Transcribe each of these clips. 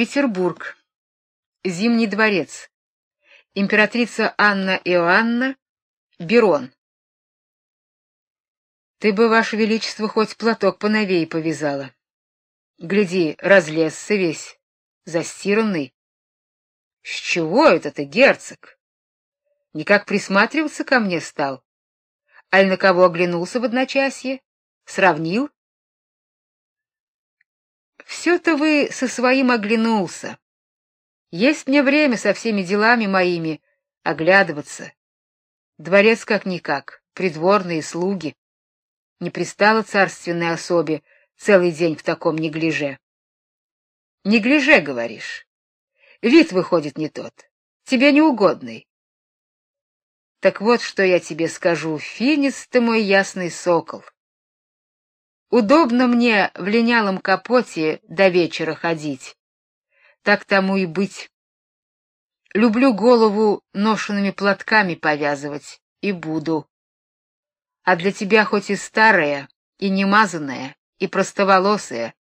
Петербург. Зимний дворец. Императрица Анна Иоанна, Берон. Ты бы, ваше величество, хоть платок поновей повязала. Гляди, разлезся весь, застиранный. С чего это ты, герцог? Никак присматриваться ко мне стал? Аль на кого оглянулся в одночасье? Сравнил? Все-то вы со своим оглянулся. Есть мне время со всеми делами моими оглядываться. Дворец как-никак, придворные слуги. Не пристало царственной особе целый день в таком неглиже. Неглиже, говоришь? Вид выходит не тот, тебе неугодный. Так вот, что я тебе скажу, финист ты мой ясный сокол. Удобно мне в линялом капоте до вечера ходить. Так тому и быть. Люблю голову ношенными платками повязывать и буду. А для тебя хоть и старая, и немазанная, и простоволосая,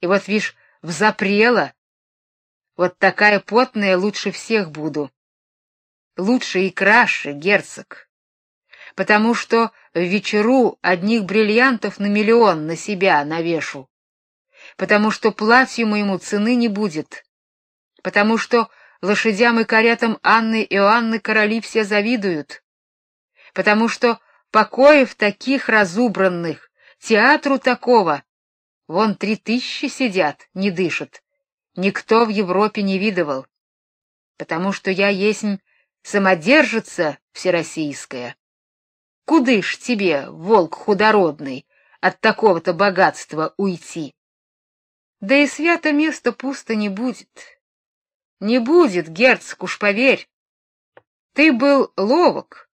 и вот вишь, взапрела, вот такая потная лучше всех буду. Лучше и краше, герцог. Потому что в вечеру одних бриллиантов на миллион на себя навешу. Потому что платью моему цены не будет. Потому что лошадям и каретам Анны и Иоанны короли все завидуют. Потому что покоев таких разубранных, театру такого, вон три тысячи сидят, не дышат никто в Европе не видывал, потому что я есть самодержица всероссийская. Куды ж тебе, волк худородный, от такого-то богатства уйти? Да и свято место пусто не будет. Не будет, герцог, уж поверь. Ты был ловок,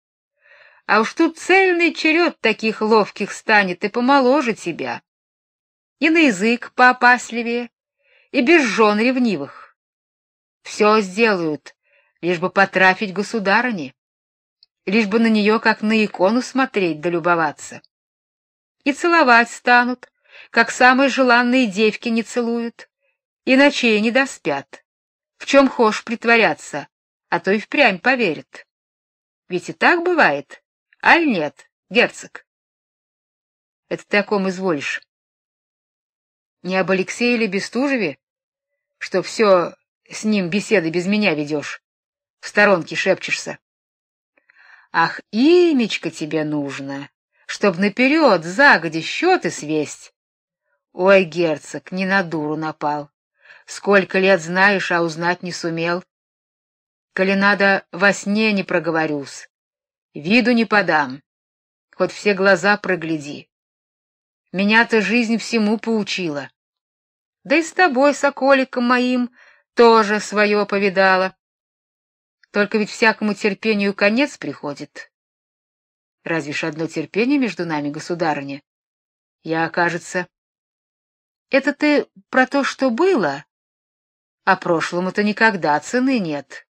а уж тут цельный черед таких ловких станет и помоложе тебя. И на язык поопасливее, и без жен ревнивых. Все сделают, лишь бы потрафить государыне, лишь бы на нее как на икону смотреть да любоваться. И целовать станут, как самые желанные девки не целуют, и ночей не доспят. В чем хошь притворяться, а то и впрямь поверят. Ведь и так бывает, аль нет, герцог? Это ты о ком изволишь? Не об Алексее или Бестужеве, что все с ним беседы без меня ведешь, в сторонке шепчешься. Ах, имечко тебе нужно, чтоб наперед, загоди счеты свесть. Ой, герцог, не на дуру напал. Сколько лет знаешь, а узнать не сумел. Коли надо, во сне не проговорюсь, виду не подам, хоть все глаза прогляди. Меня-то жизнь всему поучила. Да и с тобой, соколиком моим, тоже свое повидала. Только ведь всякому терпению конец приходит. Разве ж одно терпение между нами, государыня? Я, кажется, это ты про то, что было, а прошлому-то никогда цены нет.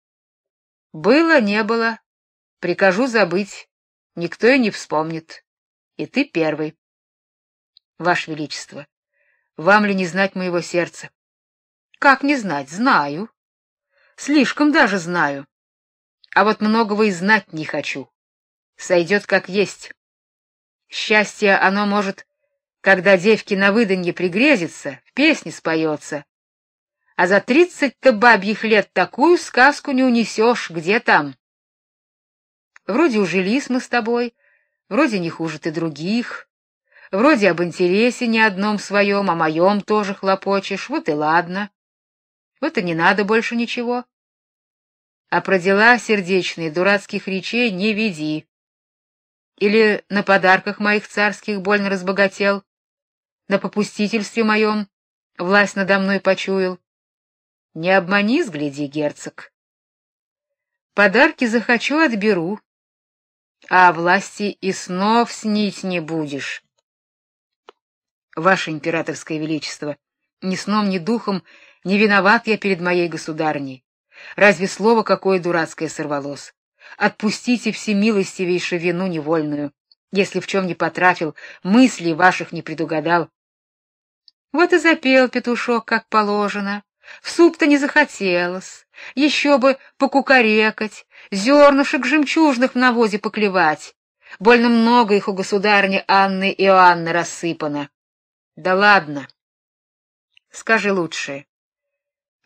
Было, не было, прикажу забыть, никто и не вспомнит. И ты первый. Ваше величество, вам ли не знать моего сердца? Как не знать? Знаю. Слишком даже знаю. А вот многого и знать не хочу. Сойдет как есть. Счастье оно может, когда девки на выданье пригрезится, в песне споется. А за тридцать-то бабьих лет такую сказку не унесешь, где там? Вроде ужились мы с тобой, вроде не хуже ты других. Вроде об интересе ни одном своем, о моем тоже хлопочешь, вот и ладно. Вот и не надо больше ничего. А про дела сердечные дурацких речей не веди. Или на подарках моих царских больно разбогател, на попустительстве моем власть надо мной почуял. Не обмани, сгляди, герцог. Подарки захочу отберу, а власти и снов снить не будешь. Ваше императорское величество, ни сном, ни духом не виноват я перед моей государней. Разве слово какое дурацкое сорвалось? Отпустите всемилостивейшую вину невольную, если в чем не потрафил, мыслей ваших не предугадал. Вот и запел петушок, как положено, В суп-то не захотелось. Еще бы покукарекать, зернышек жемчужных в навозе поклевать. Больно много их у государни Анны и Иоанны рассыпано. Да ладно. Скажи лучше,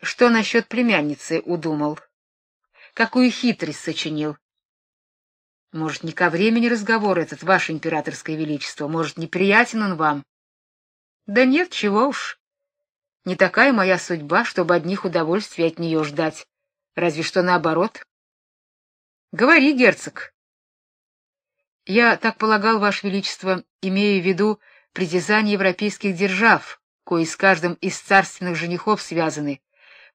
что насчет племянницы удумал? Какую хитрость сочинил? Может, не ко времени разговор этот, ваше императорское величество, может, неприятен он вам? Да нет, чего уж. Не такая моя судьба, чтобы одних удовольствий от нее ждать. Разве что наоборот. Говори, герцог. Я так полагал, ваше величество, имея в виду притязания европейских держав, кои с каждым из царственных женихов связаны,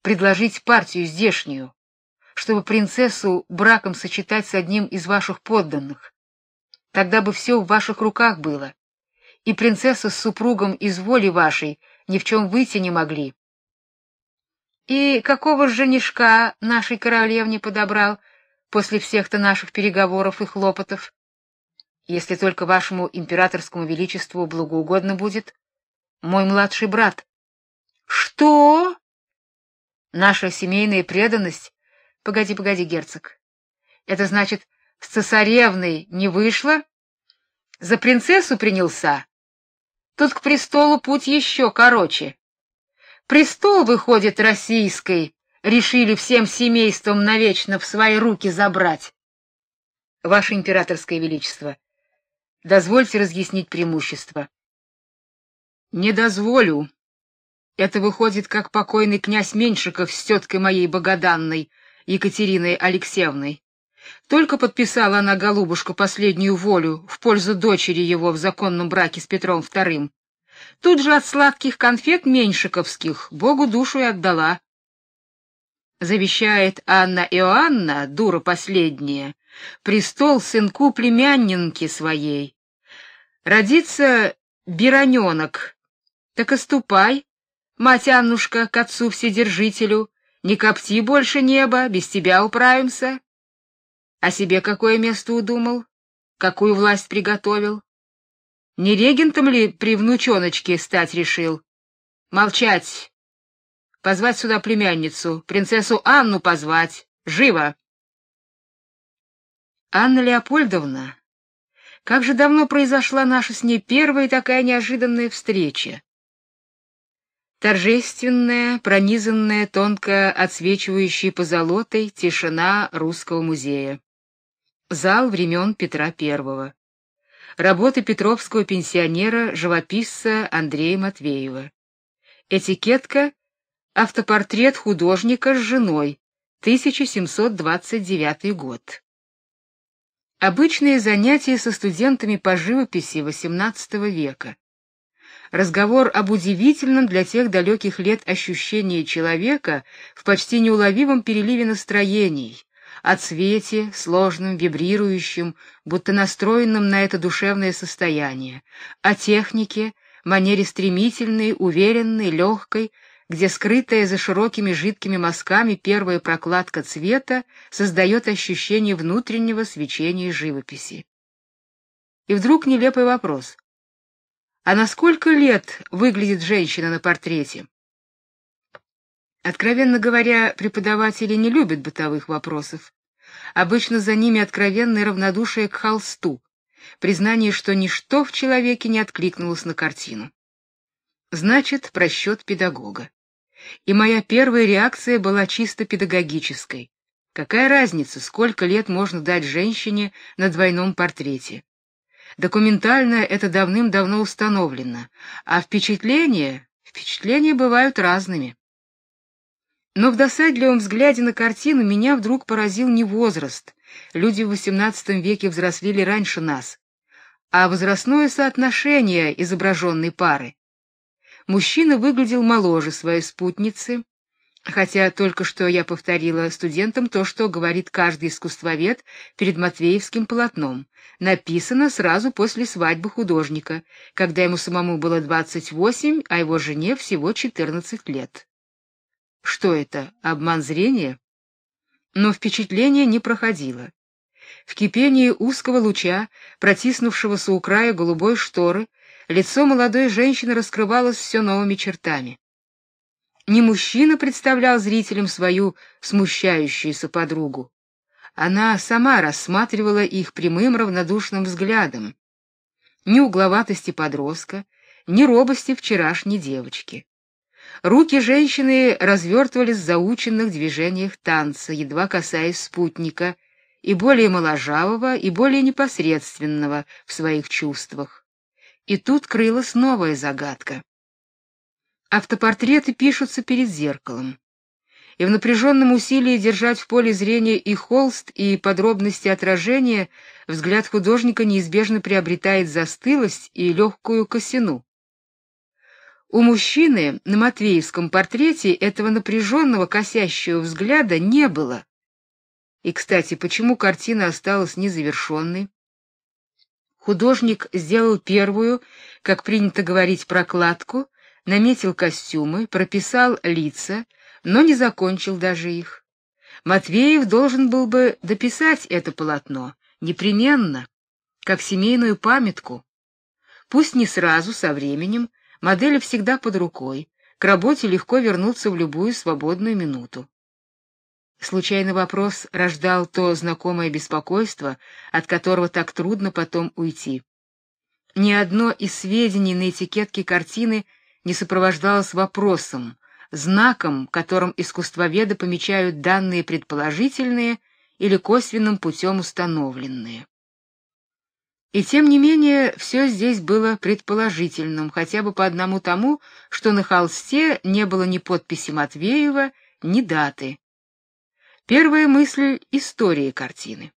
предложить партию здешнюю, чтобы принцессу браком сочетать с одним из ваших подданных. Тогда бы все в ваших руках было, и принцесса с супругом из воли вашей ни в чем выйти не могли. И какого женишка нашей королевне подобрал после всех-то наших переговоров и хлопотов? Если только вашему императорскому величеству благоугодно будет, мой младший брат. Что? Наша семейная преданность Погоди, погоди, герцог. Это значит, с цесаревной не вышло? За принцессу принялся? Тут к престолу путь еще короче. Престол, выходит, российской, решили всем семейством навечно в свои руки забрать. Ваше императорское величество, дозвольте разъяснить преимущество. Не дозволю. Это выходит, как покойный князь Меньшиков с теткой моей богоданной — Екатериной Алексеевной. Только подписала она голубушку последнюю волю в пользу дочери его в законном браке с Петром II. Тут же от сладких конфет меньшиковских Богу душу и отдала. Завещает Анна Иоанна, дура последняя, престол сынку племянненки своей. Родится Бироненок. Так и ступай, мать Аннушка, к отцу вседержителю, не копти больше небо, без тебя управимся. А себе какое место удумал? Какую власть приготовил? Не регентом ли при внучоночке стать решил? Молчать. Позвать сюда племянницу, принцессу Анну позвать. Живо. Анна Леопольдовна, как же давно произошла наша с ней первая такая неожиданная встреча. Торжественная, пронизанная, тонко отсвечивающей позолотой тишина русского музея. Зал времен Петра I. Работы петровского пенсионера-живописца Андрея Матвеева. Этикетка Автопортрет художника с женой. 1729 год. Обычные занятия со студентами по живописи XVIII века разговор об удивительном для тех далеких лет ощущении человека в почти неуловимом переливе настроений, о цвете, сложном, вибрирующем, будто настроенном на это душевное состояние, о технике, манере стремительной, уверенной, легкой, где скрытая за широкими жидкими мазками первая прокладка цвета создает ощущение внутреннего свечения живописи. И вдруг нелепый вопрос: а на сколько лет выглядит женщина на портрете? Откровенно говоря, преподаватели не любят бытовых вопросов. Обычно за ними откровенное равнодушие к холсту, признание, что ничто в человеке не откликнулось на картину. Значит, просчет педагога. И моя первая реакция была чисто педагогической. Какая разница, сколько лет можно дать женщине на двойном портрете? Документально это давным-давно установлено, а впечатления, впечатления бывают разными. Но в досадливом взгляде на картину меня вдруг поразил не возраст. Люди в XVIII веке взрослели раньше нас, а возрастное соотношение изображенной пары. Мужчина выглядел моложе своей спутницы, хотя только что я повторила студентам то, что говорит каждый искусствовед перед Матвеевским полотном. Написано сразу после свадьбы художника, когда ему самому было 28, а его жене всего 14 лет. Что это, обман зрения? Но впечатление не проходило. В кипении узкого луча, протиснувшегося у края голубой шторы, лицо молодой женщины раскрывалось все новыми чертами. Не мужчина представлял зрителям свою смущающуюся подругу. Она сама рассматривала их прямым равнодушным взглядом. Ни угловатости подростка, ни робости вчерашней девочки. Руки женщины развертывались в заученных движениях танца, едва касаясь спутника, и более моложавого, и более непосредственного в своих чувствах. И тут крылась новая загадка. Автопортреты пишутся перед зеркалом. И в напряженном усилии держать в поле зрения и холст, и подробности отражения, взгляд художника неизбежно приобретает застылость и легкую косину. У мужчины на Матвеевском портрете этого напряженного косящего взгляда не было. И, кстати, почему картина осталась незавершенной? Художник сделал первую, как принято говорить, прокладку, наметил костюмы, прописал лица, но не закончил даже их. Матвеев должен был бы дописать это полотно непременно, как семейную памятку. Пусть не сразу, со временем, модели всегда под рукой, к работе легко вернуться в любую свободную минуту. Случайный вопрос рождал то знакомое беспокойство, от которого так трудно потом уйти. Ни одно из сведений на этикетке картины не сопровождалось вопросом, знаком, которым искусствоведы помечают данные предположительные или косвенным путем установленные. И тем не менее, все здесь было предположительным, хотя бы по одному тому, что на холсте не было ни подписи Матвеева, ни даты. Первая мысль истории картины.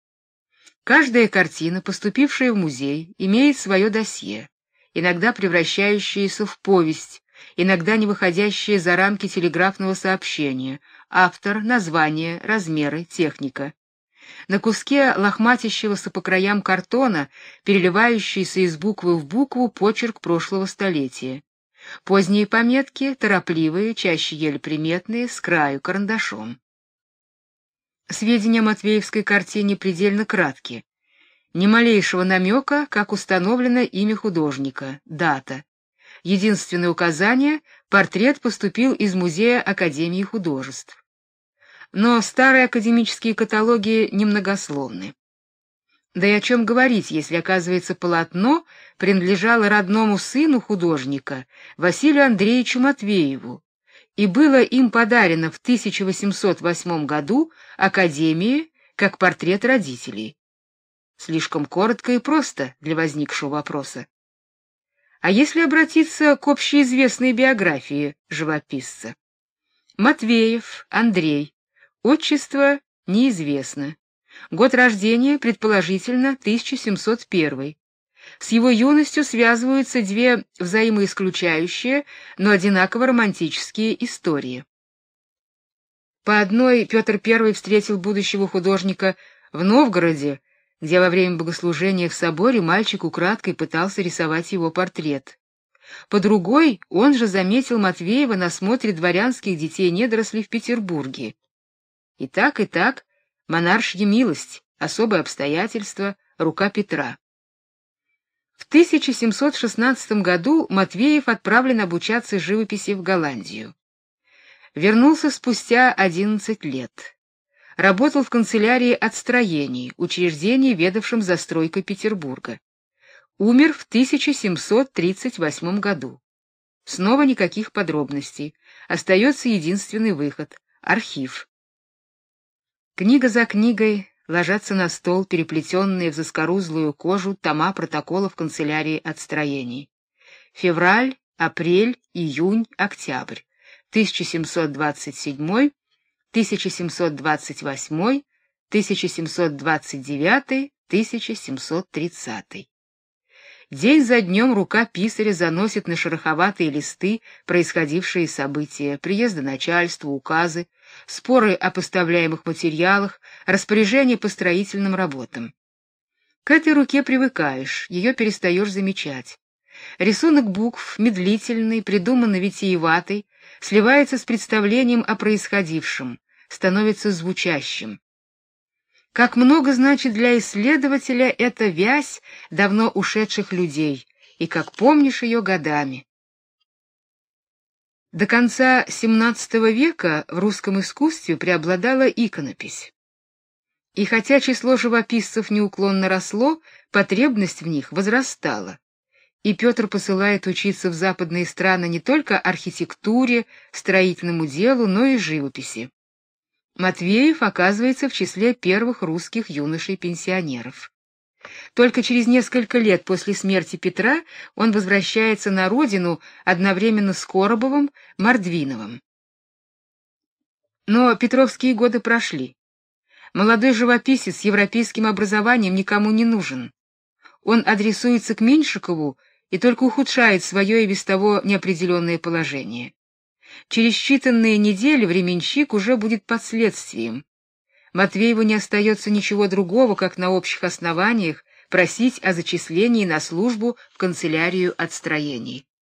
Каждая картина, поступившая в музей, имеет свое досье иногда превращающиеся в повесть, иногда не выходящие за рамки телеграфного сообщения, автор, название, размеры, техника. На куске лохматящегося по краям картона, переливающийся из буквы в букву почерк прошлого столетия. Поздние пометки, торопливые, чаще еле приметные, с краю карандашом. Сведения о Матвеевской картине предельно краткие. Ни малейшего намека, как установлено имя художника, дата. Единственное указание портрет поступил из музея Академии художеств. Но старые академические каталоги немногословны. Да и о чем говорить, если оказывается полотно принадлежало родному сыну художника, Василию Андреевичу Матвееву, и было им подарено в 1808 году Академии как портрет родителей. Слишком коротко и просто для возникшего вопроса. А если обратиться к общеизвестной биографии живописца? Матвеев Андрей. Отчество неизвестно. Год рождения предположительно 1701. С его юностью связываются две взаимоисключающие, но одинаково романтические истории. По одной Петр I встретил будущего художника в Новгороде где во время богослужения в соборе мальчик украдкой пытался рисовать его портрет. По другой, он же заметил Матвеева на смотре дворянских детей-недорослей в Петербурге. И так, и так, монаршья милость, особые обстоятельства, рука Петра. В 1716 году Матвеев отправлен обучаться живописи в Голландию. Вернулся спустя 11 лет работал в канцелярии отстроений, учреждении, ведавшем застройкой Петербурга. Умер в 1738 году. Снова никаких подробностей. Остается единственный выход архив. Книга за книгой ложатся на стол переплетенные в заскорузлую кожу тома протоколов канцелярии отстроений. Февраль, апрель, июнь, октябрь 1727 1728, 1729, 1730. День за днем рука писаря заносит на шероховатые листы происходившие события, приезды начальства, указы, споры о поставляемых материалах, распоряжения по строительным работам. К этой руке привыкаешь, ее перестаешь замечать. Рисунок букв медлительный, придуманный витиеватый, сливается с представлением о происходившем, становится звучащим. Как много значит для исследователя эта вязь давно ушедших людей, и как помнишь ее годами. До конца XVII века в русском искусстве преобладала иконопись. И хотя число живописцев неуклонно росло, потребность в них возрастала. И Петр посылает учиться в западные страны не только архитектуре, строительному делу, но и живописи. Матвеев оказывается в числе первых русских юношей-пенсионеров. Только через несколько лет после смерти Петра он возвращается на родину одновременно с Коробовым, Мордвиновым. Но петровские годы прошли. Молодой живописец с европейским образованием никому не нужен. Он адресуется к Меньшикову и только ухудшает свое и без того неопределенное положение. Через считанные недели временщик уже будет под следствием. Матвееву не остается ничего другого, как на общих основаниях просить о зачислении на службу в канцелярию отстроений.